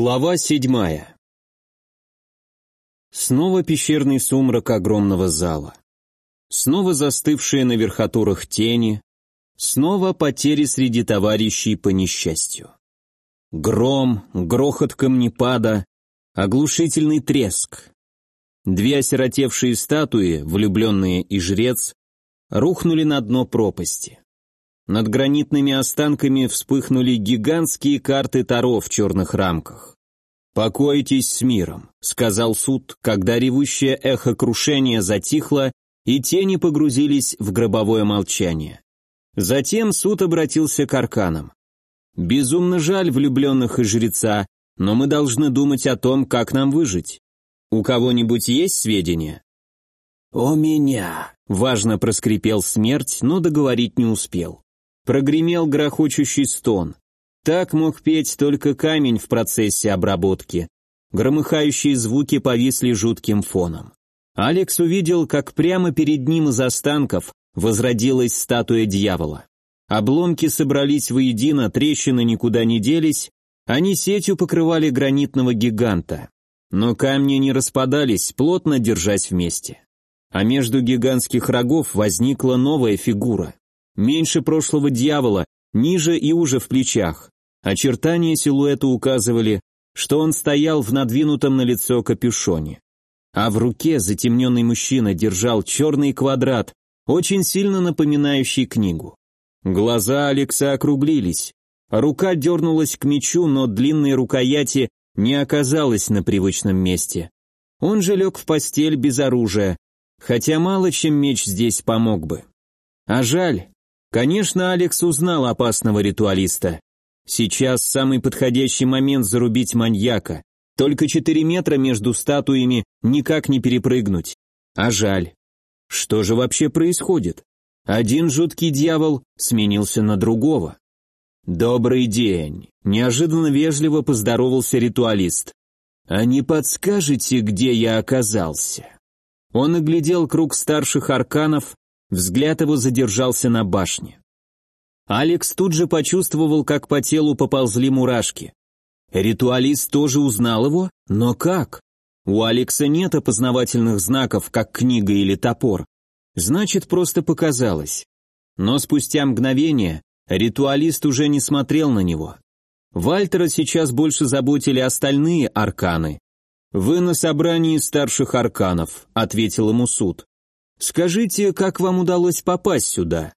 Глава седьмая. Снова пещерный сумрак огромного зала. Снова застывшие на верхотурах тени. Снова потери среди товарищей по несчастью. Гром, грохот камнепада, оглушительный треск. Две осиротевшие статуи, влюбленные и жрец, рухнули на дно пропасти. Над гранитными останками вспыхнули гигантские карты Таро в черных рамках. «Покойтесь с миром», — сказал суд, когда ревущее эхо крушения затихло, и тени погрузились в гробовое молчание. Затем суд обратился к арканам. «Безумно жаль влюбленных и жреца, но мы должны думать о том, как нам выжить. У кого-нибудь есть сведения?» «У меня», — важно проскрипел смерть, но договорить не успел. Прогремел грохочущий стон. Так мог петь только камень в процессе обработки. Громыхающие звуки повисли жутким фоном. Алекс увидел, как прямо перед ним из останков возродилась статуя дьявола. Обломки собрались воедино, трещины никуда не делись, они сетью покрывали гранитного гиганта. Но камни не распадались, плотно держась вместе. А между гигантских рогов возникла новая фигура меньше прошлого дьявола, ниже и уже в плечах. Очертания силуэта указывали, что он стоял в надвинутом на лицо капюшоне. А в руке затемненный мужчина держал черный квадрат, очень сильно напоминающий книгу. Глаза Алекса округлились. Рука дернулась к мечу, но длинной рукояти не оказалось на привычном месте. Он же лег в постель без оружия, хотя мало чем меч здесь помог бы. А жаль, Конечно, Алекс узнал опасного ритуалиста. Сейчас самый подходящий момент зарубить маньяка. Только четыре метра между статуями никак не перепрыгнуть. А жаль. Что же вообще происходит? Один жуткий дьявол сменился на другого. «Добрый день», — неожиданно вежливо поздоровался ритуалист. «А не подскажете, где я оказался?» Он оглядел круг старших арканов, Взгляд его задержался на башне. Алекс тут же почувствовал, как по телу поползли мурашки. Ритуалист тоже узнал его, но как? У Алекса нет опознавательных знаков, как книга или топор. Значит, просто показалось. Но спустя мгновение ритуалист уже не смотрел на него. Вальтера сейчас больше заботили остальные арканы. «Вы на собрании старших арканов», — ответил ему суд. Скажите, как вам удалось попасть сюда?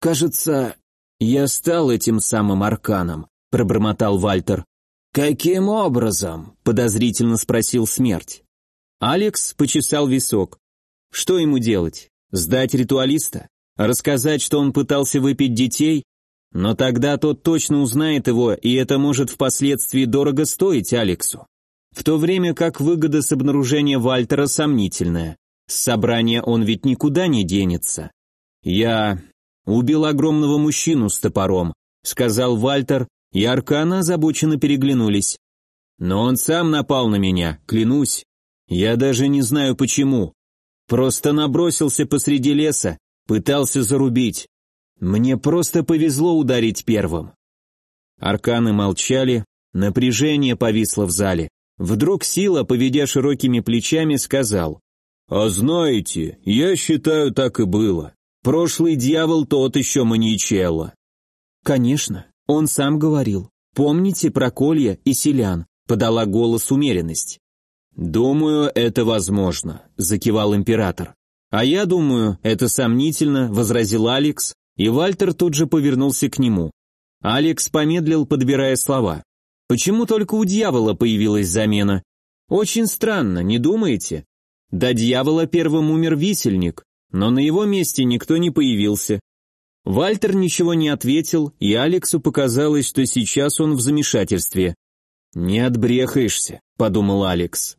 Кажется, я стал этим самым арканом, пробормотал Вальтер. Каким образом? подозрительно спросил смерть. Алекс почесал висок. Что ему делать? Сдать ритуалиста? Рассказать, что он пытался выпить детей? Но тогда тот точно узнает его, и это может впоследствии дорого стоить Алексу. В то время как выгода с обнаружения Вальтера сомнительная. С собрания он ведь никуда не денется. Я убил огромного мужчину с топором, сказал Вальтер, и Аркана озабоченно переглянулись. Но он сам напал на меня, клянусь. Я даже не знаю почему. Просто набросился посреди леса, пытался зарубить. Мне просто повезло ударить первым. Арканы молчали, напряжение повисло в зале. Вдруг Сила, поведя широкими плечами, сказал, «А знаете, я считаю, так и было. Прошлый дьявол тот еще маньячелло». «Конечно, он сам говорил. Помните про Колья и Селян?» — подала голос умеренность. «Думаю, это возможно», — закивал император. «А я думаю, это сомнительно», — возразил Алекс, и Вальтер тут же повернулся к нему. Алекс помедлил, подбирая слова. «Почему только у дьявола появилась замена? Очень странно, не думаете? До дьявола первым умер висельник, но на его месте никто не появился. Вальтер ничего не ответил, и Алексу показалось, что сейчас он в замешательстве. «Не отбрехаешься», — подумал Алекс.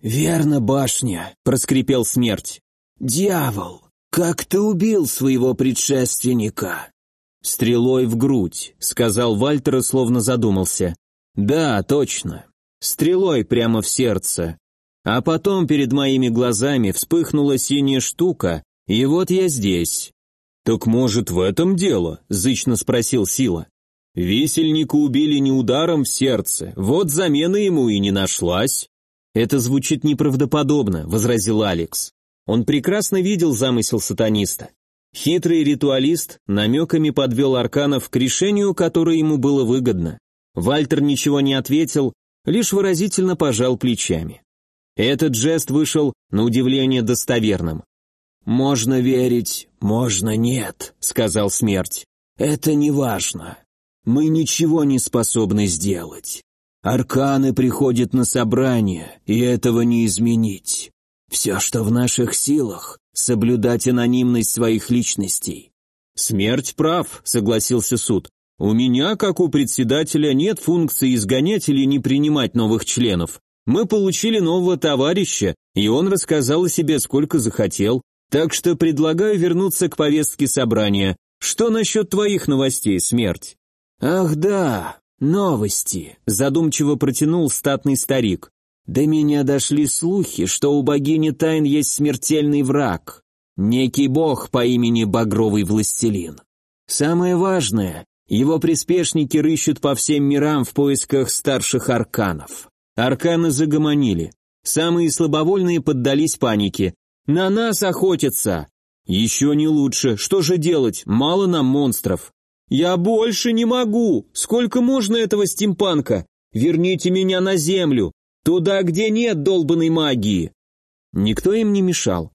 «Верно, башня», — проскрипел смерть. «Дьявол, как ты убил своего предшественника?» «Стрелой в грудь», — сказал Вальтер и словно задумался. «Да, точно. Стрелой прямо в сердце. А потом перед моими глазами вспыхнула синяя штука, и вот я здесь. «Так может, в этом дело?» – зычно спросил Сила. Висельника убили не ударом в сердце, вот замена ему и не нашлась. Это звучит неправдоподобно, возразил Алекс. Он прекрасно видел замысел сатаниста. Хитрый ритуалист намеками подвел Арканов к решению, которое ему было выгодно. Вальтер ничего не ответил, лишь выразительно пожал плечами. Этот жест вышел, на удивление, достоверным. «Можно верить, можно нет», — сказал смерть. «Это не важно. Мы ничего не способны сделать. Арканы приходят на собрание, и этого не изменить. Все, что в наших силах, соблюдать анонимность своих личностей». «Смерть прав», — согласился суд. «У меня, как у председателя, нет функции изгонять или не принимать новых членов. Мы получили нового товарища, и он рассказал о себе сколько захотел, так что предлагаю вернуться к повестке собрания. Что насчет твоих новостей, смерть?» «Ах да, новости», — задумчиво протянул статный старик. «До меня дошли слухи, что у богини тайн есть смертельный враг, некий бог по имени Багровый Властелин. Самое важное, его приспешники рыщут по всем мирам в поисках старших арканов». Арканы загомонили. Самые слабовольные поддались панике, на нас охотятся. Еще не лучше. Что же делать? Мало нам монстров. Я больше не могу. Сколько можно этого стимпанка? Верните меня на землю. Туда, где нет долбанной магии. Никто им не мешал.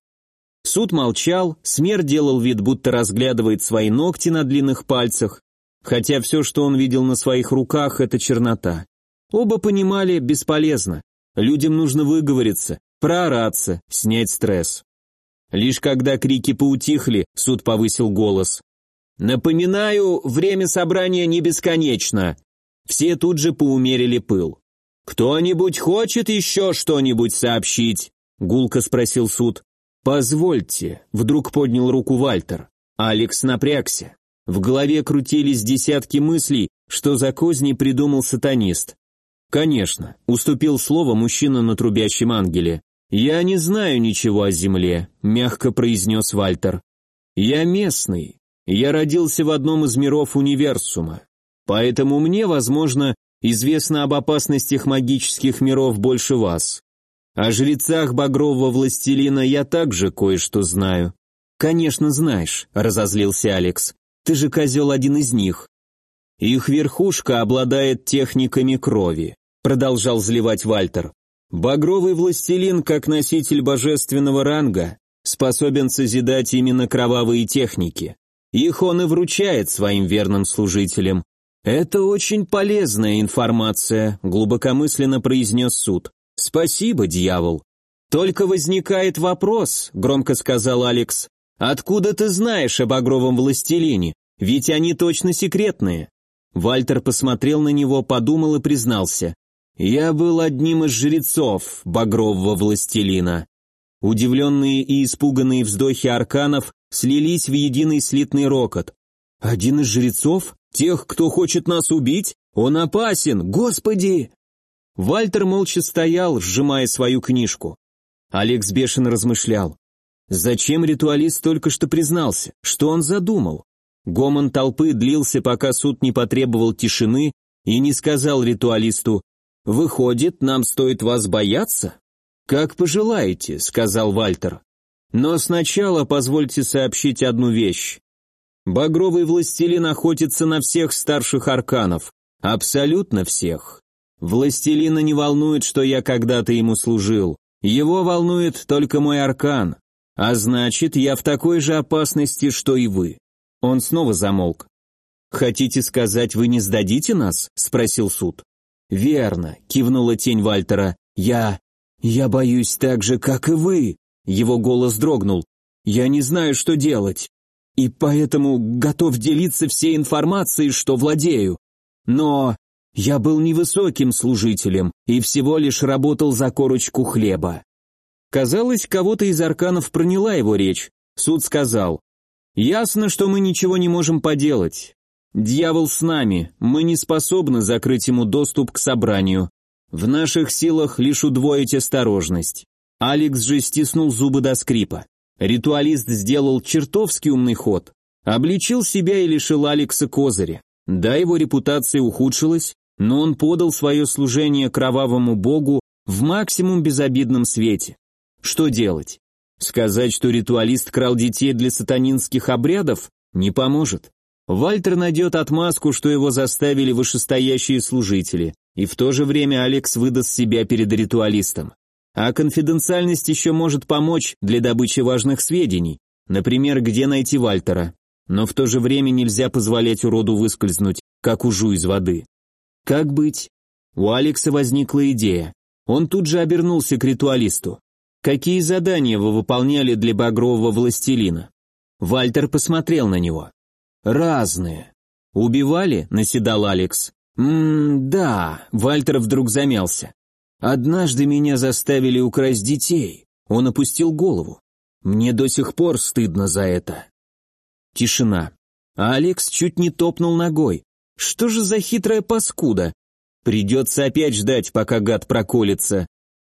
Суд молчал, смерть делал вид, будто разглядывает свои ногти на длинных пальцах, хотя все, что он видел на своих руках, это чернота. Оба понимали, бесполезно. Людям нужно выговориться, проораться, снять стресс. Лишь когда крики поутихли, суд повысил голос. «Напоминаю, время собрания не бесконечно». Все тут же поумерили пыл. «Кто-нибудь хочет еще что-нибудь сообщить?» — гулко спросил суд. «Позвольте», — вдруг поднял руку Вальтер. Алекс напрягся. В голове крутились десятки мыслей, что за козни придумал сатанист. «Конечно», — уступил слово мужчина на трубящем ангеле. «Я не знаю ничего о Земле», — мягко произнес Вальтер. «Я местный. Я родился в одном из миров универсума. Поэтому мне, возможно, известно об опасностях магических миров больше вас. О жрецах багрового властелина я также кое-что знаю». «Конечно знаешь», — разозлился Алекс. «Ты же козел один из них». «Их верхушка обладает техниками крови», — продолжал зливать Вальтер. Багровый властелин, как носитель божественного ранга, способен созидать именно кровавые техники. Их он и вручает своим верным служителям. Это очень полезная информация, глубокомысленно произнес суд. Спасибо, дьявол. Только возникает вопрос, громко сказал Алекс. Откуда ты знаешь о багровом властелине? Ведь они точно секретные. Вальтер посмотрел на него, подумал и признался. Я был одним из жрецов багрового властелина. Удивленные и испуганные вздохи арканов слились в единый слитный рокот. Один из жрецов? Тех, кто хочет нас убить? Он опасен, господи! Вальтер молча стоял, сжимая свою книжку. Алекс бешено размышлял. Зачем ритуалист только что признался? Что он задумал? Гомон толпы длился, пока суд не потребовал тишины и не сказал ритуалисту Выходит, нам стоит вас бояться? Как пожелаете, сказал Вальтер. Но сначала позвольте сообщить одну вещь. Багровый властелин охотится на всех старших арканов, абсолютно всех. Властелина не волнует, что я когда-то ему служил. Его волнует только мой аркан. А значит, я в такой же опасности, что и вы. Он снова замолк. Хотите сказать, вы не сдадите нас? спросил суд. «Верно», — кивнула тень Вальтера. «Я... я боюсь так же, как и вы». Его голос дрогнул. «Я не знаю, что делать. И поэтому готов делиться всей информацией, что владею. Но я был невысоким служителем и всего лишь работал за корочку хлеба». Казалось, кого-то из арканов проняла его речь. Суд сказал, «Ясно, что мы ничего не можем поделать. Дьявол с нами, мы не способны закрыть ему доступ к собранию. В наших силах лишь удвоить осторожность. Алекс же стиснул зубы до скрипа. Ритуалист сделал чертовски умный ход. Обличил себя и лишил Алекса козыря. Да, его репутация ухудшилась, но он подал свое служение кровавому богу в максимум безобидном свете. Что делать? Сказать, что ритуалист крал детей для сатанинских обрядов, не поможет. Вальтер найдет отмазку, что его заставили вышестоящие служители, и в то же время Алекс выдаст себя перед ритуалистом. А конфиденциальность еще может помочь для добычи важных сведений, например, где найти Вальтера. Но в то же время нельзя позволять уроду выскользнуть, как ужу из воды. Как быть? У Алекса возникла идея. Он тут же обернулся к ритуалисту. «Какие задания вы выполняли для багрового властелина?» Вальтер посмотрел на него. «Разные». «Убивали?» — наседал Алекс. «Ммм, да», — Вальтер вдруг замялся. «Однажды меня заставили украсть детей». Он опустил голову. «Мне до сих пор стыдно за это». Тишина. А Алекс чуть не топнул ногой. Что же за хитрая паскуда? Придется опять ждать, пока гад проколется.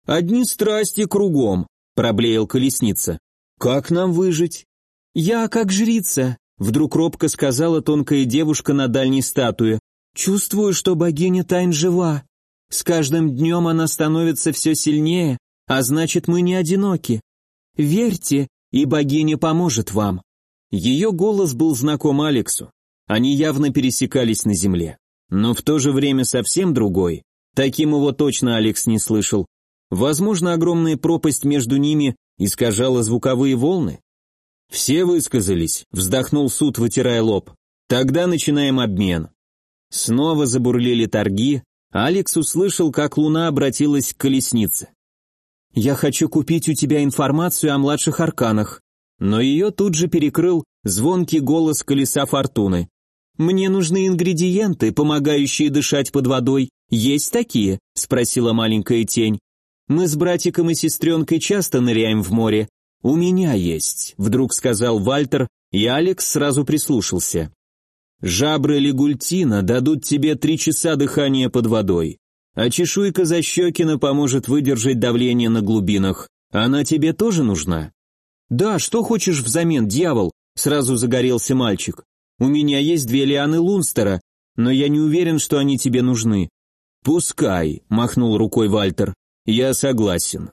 Одни страсти кругом, проблеял колесница. Как нам выжить? Я как жрица, вдруг робко сказала тонкая девушка на дальней статуе. Чувствую, что богиня тайн жива. С каждым днем она становится все сильнее, а значит, мы не одиноки. Верьте, и богиня поможет вам. Ее голос был знаком Алексу. Они явно пересекались на земле. Но в то же время совсем другой. Таким его точно Алекс не слышал. Возможно, огромная пропасть между ними искажала звуковые волны? Все высказались, вздохнул суд, вытирая лоб. Тогда начинаем обмен. Снова забурлили торги, Алекс услышал, как Луна обратилась к колеснице. «Я хочу купить у тебя информацию о младших арканах», но ее тут же перекрыл звонкий голос колеса фортуны. «Мне нужны ингредиенты, помогающие дышать под водой. Есть такие?» – спросила маленькая тень. «Мы с братиком и сестренкой часто ныряем в море. У меня есть», – вдруг сказал Вальтер, и Алекс сразу прислушался. «Жабры лигультина дадут тебе три часа дыхания под водой, а чешуйка защекина поможет выдержать давление на глубинах. Она тебе тоже нужна?» «Да, что хочешь взамен, дьявол?» – сразу загорелся мальчик. У меня есть две лианы Лунстера, но я не уверен, что они тебе нужны». «Пускай», — махнул рукой Вальтер. «Я согласен».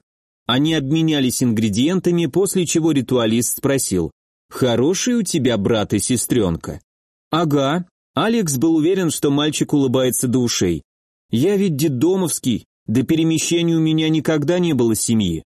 Они обменялись ингредиентами, после чего ритуалист спросил. «Хороший у тебя брат и сестренка?» «Ага». Алекс был уверен, что мальчик улыбается до ушей. «Я ведь детдомовский, до перемещения у меня никогда не было семьи».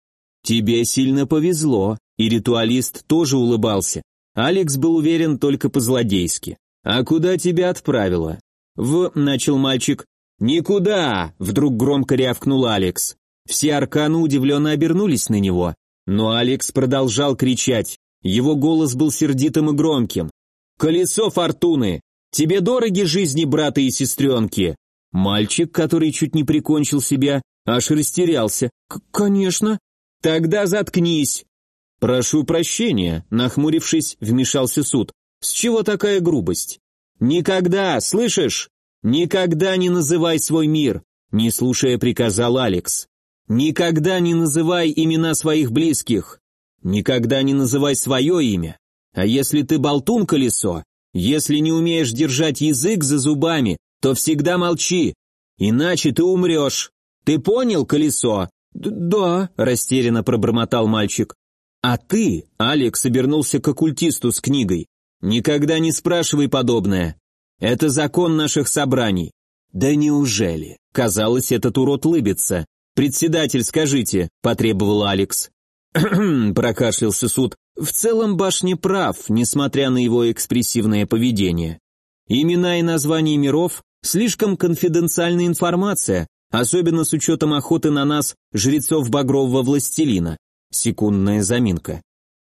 «Тебе сильно повезло», и ритуалист тоже улыбался. Алекс был уверен только по-злодейски. «А куда тебя отправила?» «В...» — начал мальчик. «Никуда!» — вдруг громко рявкнул Алекс. Все арканы удивленно обернулись на него. Но Алекс продолжал кричать. Его голос был сердитым и громким. «Колесо фортуны! Тебе дороги жизни брата и сестренки!» Мальчик, который чуть не прикончил себя, аж растерялся. «Конечно!» «Тогда заткнись!» «Прошу прощения», — нахмурившись, вмешался суд. «С чего такая грубость?» «Никогда, слышишь? Никогда не называй свой мир», — не слушая приказал Алекс. «Никогда не называй имена своих близких. Никогда не называй свое имя. А если ты болтун-колесо, если не умеешь держать язык за зубами, то всегда молчи, иначе ты умрешь. Ты понял, колесо?» «Да», — растерянно пробормотал мальчик. А ты, Алекс, обернулся к оккультисту с книгой. Никогда не спрашивай подобное. Это закон наших собраний. Да неужели? Казалось, этот урод лыбится. Председатель, скажите, потребовал Алекс. прокашлялся суд. В целом башня прав, несмотря на его экспрессивное поведение. Имена и названия миров – слишком конфиденциальная информация, особенно с учетом охоты на нас, жрецов Багрового Властелина. Секундная заминка.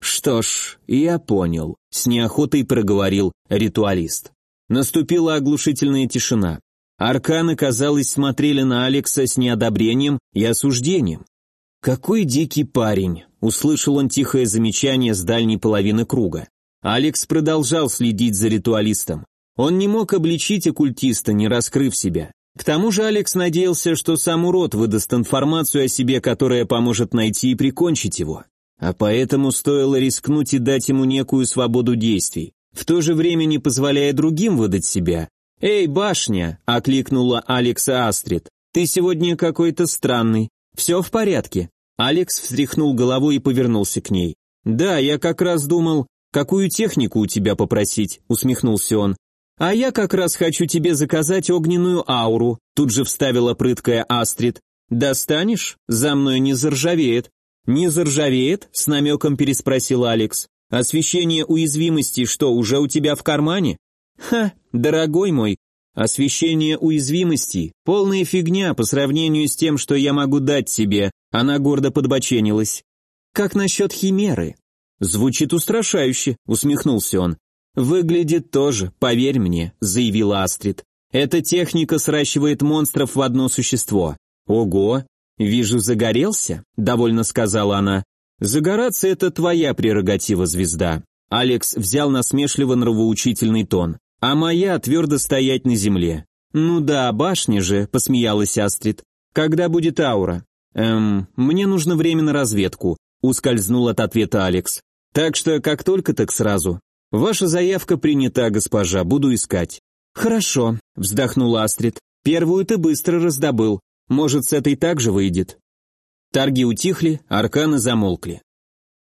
«Что ж, я понял», — с неохотой проговорил ритуалист. Наступила оглушительная тишина. Арканы, казалось, смотрели на Алекса с неодобрением и осуждением. «Какой дикий парень!» — услышал он тихое замечание с дальней половины круга. Алекс продолжал следить за ритуалистом. Он не мог обличить оккультиста, не раскрыв себя. К тому же Алекс надеялся, что сам урод выдаст информацию о себе, которая поможет найти и прикончить его. А поэтому стоило рискнуть и дать ему некую свободу действий, в то же время не позволяя другим выдать себя. «Эй, башня!» — окликнула Алекса Астрид. «Ты сегодня какой-то странный. Все в порядке?» Алекс встряхнул головой и повернулся к ней. «Да, я как раз думал, какую технику у тебя попросить», — усмехнулся он. «А я как раз хочу тебе заказать огненную ауру», — тут же вставила прыткая Астрид. «Достанешь? За мной не заржавеет». «Не заржавеет?» — с намеком переспросил Алекс. «Освещение уязвимости что, уже у тебя в кармане?» «Ха, дорогой мой, освещение уязвимости — полная фигня по сравнению с тем, что я могу дать тебе», она гордо подбоченилась. «Как насчет химеры?» «Звучит устрашающе», — усмехнулся он. «Выглядит тоже, поверь мне», — заявила Астрид. «Эта техника сращивает монстров в одно существо». «Ого! Вижу, загорелся», — довольно сказала она. «Загораться — это твоя прерогатива, звезда». Алекс взял насмешливо нравоучительный тон а моя твердо стоять на земле. Ну да, башня же, посмеялась Астрид. Когда будет аура? Эм, мне нужно время на разведку, ускользнул от ответа Алекс. Так что как только, так сразу. Ваша заявка принята, госпожа, буду искать. Хорошо, вздохнула Астрид. Первую ты быстро раздобыл. Может, с этой также выйдет. Торги утихли, арканы замолкли.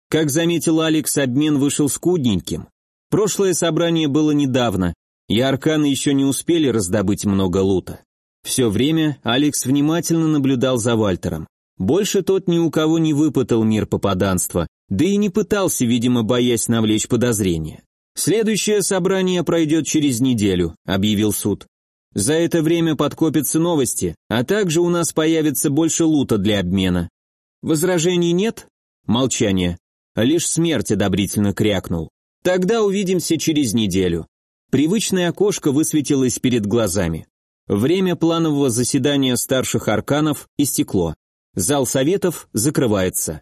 Как заметил Алекс, обмен вышел скудненьким. Прошлое собрание было недавно, и арканы еще не успели раздобыть много лута. Все время Алекс внимательно наблюдал за Вальтером. Больше тот ни у кого не выпытал мир попаданства, да и не пытался, видимо, боясь навлечь подозрения. «Следующее собрание пройдет через неделю», — объявил суд. «За это время подкопятся новости, а также у нас появится больше лута для обмена». «Возражений нет?» Молчание. Лишь смерть одобрительно крякнул. «Тогда увидимся через неделю». Привычное окошко высветилось перед глазами. Время планового заседания старших арканов истекло. Зал советов закрывается.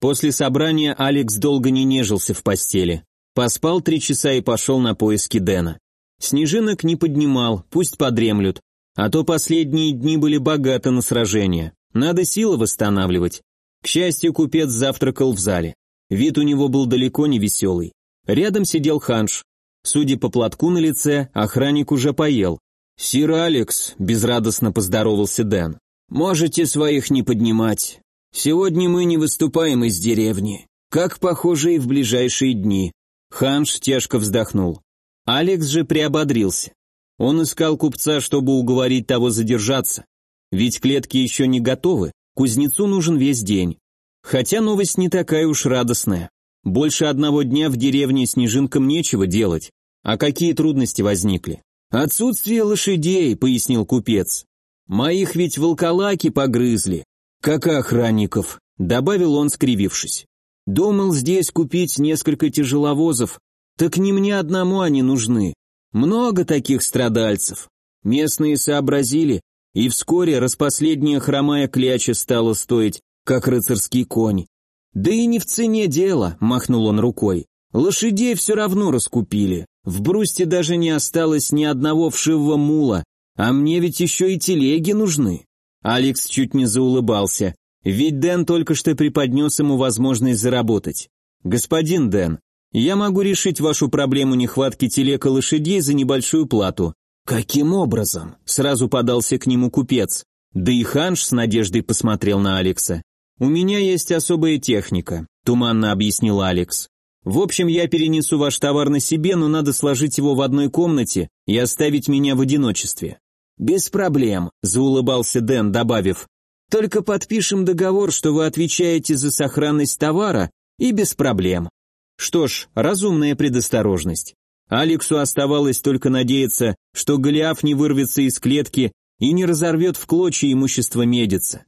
После собрания Алекс долго не нежился в постели. Поспал три часа и пошел на поиски Дэна. Снежинок не поднимал, пусть подремлют. А то последние дни были богаты на сражения. Надо силы восстанавливать. К счастью, купец завтракал в зале. Вид у него был далеко не веселый. Рядом сидел Ханш. Судя по платку на лице, охранник уже поел. «Сир Алекс», — безрадостно поздоровался Дэн, — «можете своих не поднимать. Сегодня мы не выступаем из деревни, как похоже и в ближайшие дни». Ханш тяжко вздохнул. Алекс же приободрился. Он искал купца, чтобы уговорить того задержаться. Ведь клетки еще не готовы, Кузнецу нужен весь день. Хотя новость не такая уж радостная. Больше одного дня в деревне снежинкам нечего делать. А какие трудности возникли? «Отсутствие лошадей», — пояснил купец. «Моих ведь волколаки погрызли, как охранников», — добавил он, скривившись. «Думал здесь купить несколько тяжеловозов, так не мне одному они нужны. Много таких страдальцев. Местные сообразили, и вскоре распоследняя хромая кляча стала стоить, как рыцарский конь. «Да и не в цене дело», — махнул он рукой. «Лошадей все равно раскупили. В Брусте даже не осталось ни одного вшивого мула, а мне ведь еще и телеги нужны». Алекс чуть не заулыбался, ведь Дэн только что преподнес ему возможность заработать. «Господин Дэн, я могу решить вашу проблему нехватки телег и лошадей за небольшую плату. «Каким образом?» — сразу подался к нему купец. Да и Ханш с надеждой посмотрел на Алекса. «У меня есть особая техника», — туманно объяснил Алекс. «В общем, я перенесу ваш товар на себе, но надо сложить его в одной комнате и оставить меня в одиночестве». «Без проблем», — заулыбался Дэн, добавив. «Только подпишем договор, что вы отвечаете за сохранность товара, и без проблем». Что ж, разумная предосторожность. Алексу оставалось только надеяться, что Голиаф не вырвется из клетки и не разорвет в клочья имущество медица.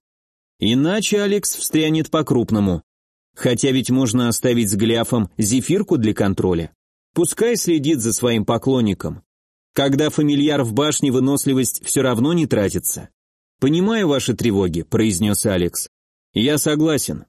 Иначе Алекс встрянет по-крупному. Хотя ведь можно оставить с Голиафом зефирку для контроля. Пускай следит за своим поклонником. Когда фамильяр в башне, выносливость все равно не тратится. «Понимаю ваши тревоги», — произнес Алекс. «Я согласен.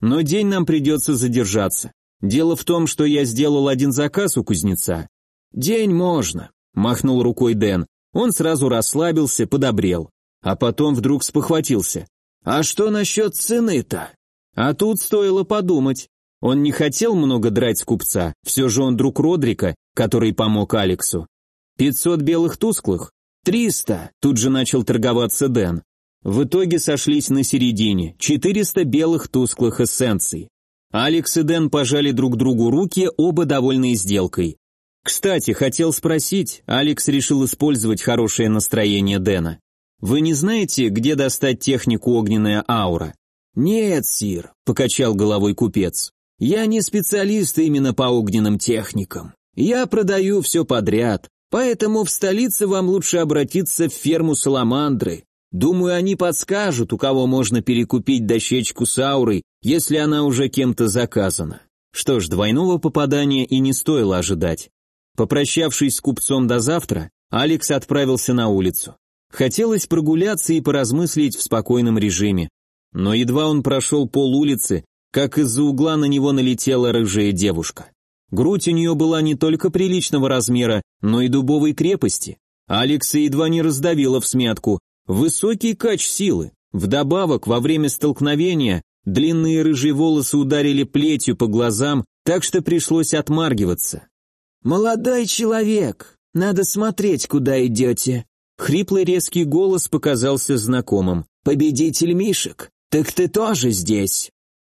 Но день нам придется задержаться. Дело в том, что я сделал один заказ у кузнеца, «День можно», — махнул рукой Дэн. Он сразу расслабился, подобрел. А потом вдруг спохватился. «А что насчет цены-то?» А тут стоило подумать. Он не хотел много драть с купца, все же он друг Родрика, который помог Алексу. «Пятьсот белых тусклых?» «Триста!» – тут же начал торговаться Дэн. В итоге сошлись на середине, 400 белых тусклых эссенций. Алекс и Дэн пожали друг другу руки, оба довольны сделкой. Кстати, хотел спросить, Алекс решил использовать хорошее настроение Дэна. Вы не знаете, где достать технику огненная аура? Нет, сир, покачал головой купец. Я не специалист именно по огненным техникам. Я продаю все подряд, поэтому в столице вам лучше обратиться в ферму Саламандры. Думаю, они подскажут, у кого можно перекупить дощечку с аурой, если она уже кем-то заказана. Что ж, двойного попадания и не стоило ожидать. Попрощавшись с купцом до завтра, Алекс отправился на улицу. Хотелось прогуляться и поразмыслить в спокойном режиме. Но едва он прошел пол улицы, как из-за угла на него налетела рыжая девушка. Грудь у нее была не только приличного размера, но и дубовой крепости. Алекса едва не раздавила в смятку, Высокий кач силы. Вдобавок, во время столкновения длинные рыжие волосы ударили плетью по глазам, так что пришлось отмаргиваться. «Молодой человек, надо смотреть, куда идете». Хриплый резкий голос показался знакомым. «Победитель Мишек, так ты тоже здесь?»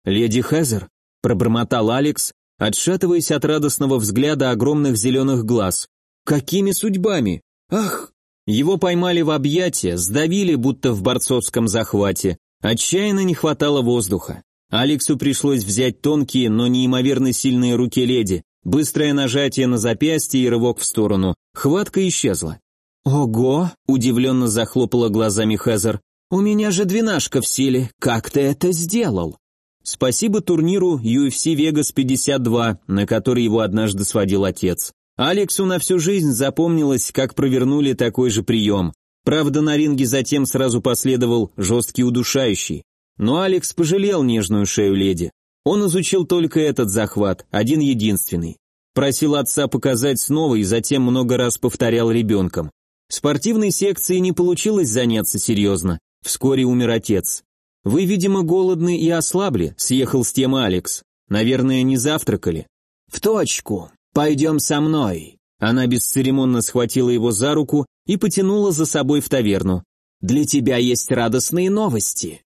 «Леди Хезер», — пробормотал Алекс, отшатываясь от радостного взгляда огромных зеленых глаз. «Какими судьбами? Ах, его поймали в объятия, сдавили, будто в борцовском захвате. Отчаянно не хватало воздуха. Алексу пришлось взять тонкие, но неимоверно сильные руки леди, быстрое нажатие на запястье и рывок в сторону. Хватка исчезла. «Ого!» – удивленно захлопала глазами Хезер. «У меня же двенашка в силе. Как ты это сделал?» Спасибо турниру UFC Vegas 52, на который его однажды сводил отец. Алексу на всю жизнь запомнилось, как провернули такой же прием. Правда, на ринге затем сразу последовал жесткий удушающий. Но Алекс пожалел нежную шею леди. Он изучил только этот захват, один единственный. Просил отца показать снова и затем много раз повторял ребенком. Спортивной секции не получилось заняться серьезно. Вскоре умер отец. «Вы, видимо, голодны и ослабли», — съехал с темы Алекс. «Наверное, не завтракали». «В точку», «Пойдем со мной». Она бесцеремонно схватила его за руку и потянула за собой в таверну. «Для тебя есть радостные новости».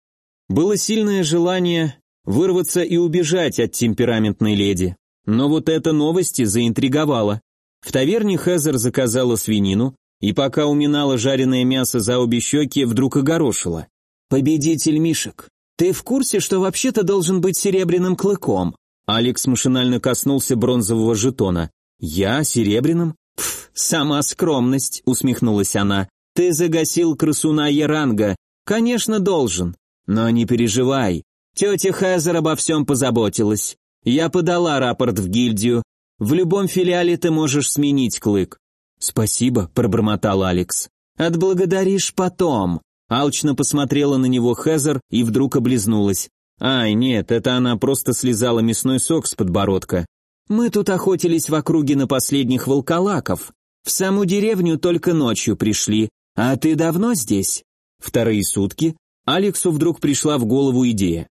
Было сильное желание вырваться и убежать от темпераментной леди. Но вот эта новость заинтриговала. В таверне Хезер заказала свинину, и пока уминала жареное мясо за обе щеки, вдруг огорошила. «Победитель Мишек, ты в курсе, что вообще-то должен быть серебряным клыком?» Алекс машинально коснулся бронзового жетона. «Я? Серебряным?» «Пф, сама скромность», — усмехнулась она. «Ты загасил красуна Яранга. Конечно, должен. Но не переживай. Тетя Хезер обо всем позаботилась. Я подала рапорт в гильдию. В любом филиале ты можешь сменить клык». «Спасибо», — пробормотал Алекс. «Отблагодаришь потом». Алчно посмотрела на него Хезер и вдруг облизнулась. Ай, нет, это она просто слезала мясной сок с подбородка. Мы тут охотились в округе на последних волколаков. В саму деревню только ночью пришли. А ты давно здесь? Вторые сутки. Алексу вдруг пришла в голову идея.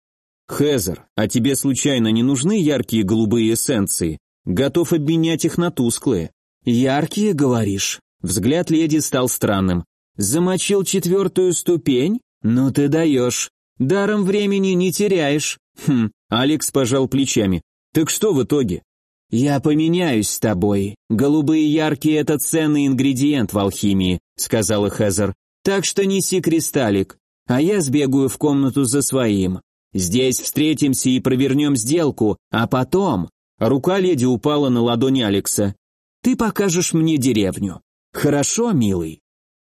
Хезер, а тебе случайно не нужны яркие голубые эссенции? Готов обменять их на тусклые. Яркие, говоришь? Взгляд леди стал странным. Замочил четвертую ступень? Ну ты даешь. Даром времени не теряешь. Хм, Алекс пожал плечами. Так что в итоге? Я поменяюсь с тобой. Голубые яркие это ценный ингредиент в алхимии, сказала Хезер. Так что неси кристаллик, а я сбегаю в комнату за своим. Здесь встретимся и провернем сделку, а потом... Рука леди упала на ладони Алекса. Ты покажешь мне деревню. Хорошо, милый.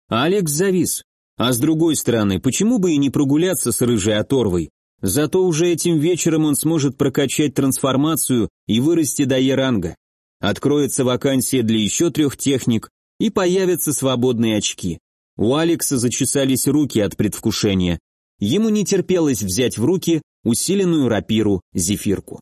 Алекс завис. А с другой стороны, почему бы и не прогуляться с рыжей оторвой? Зато уже этим вечером он сможет прокачать трансформацию и вырасти до Е-ранга. Откроется вакансия для еще трех техник, и появятся свободные очки. У Алекса зачесались руки от предвкушения. Ему не терпелось взять в руки усиленную рапиру Зефирку.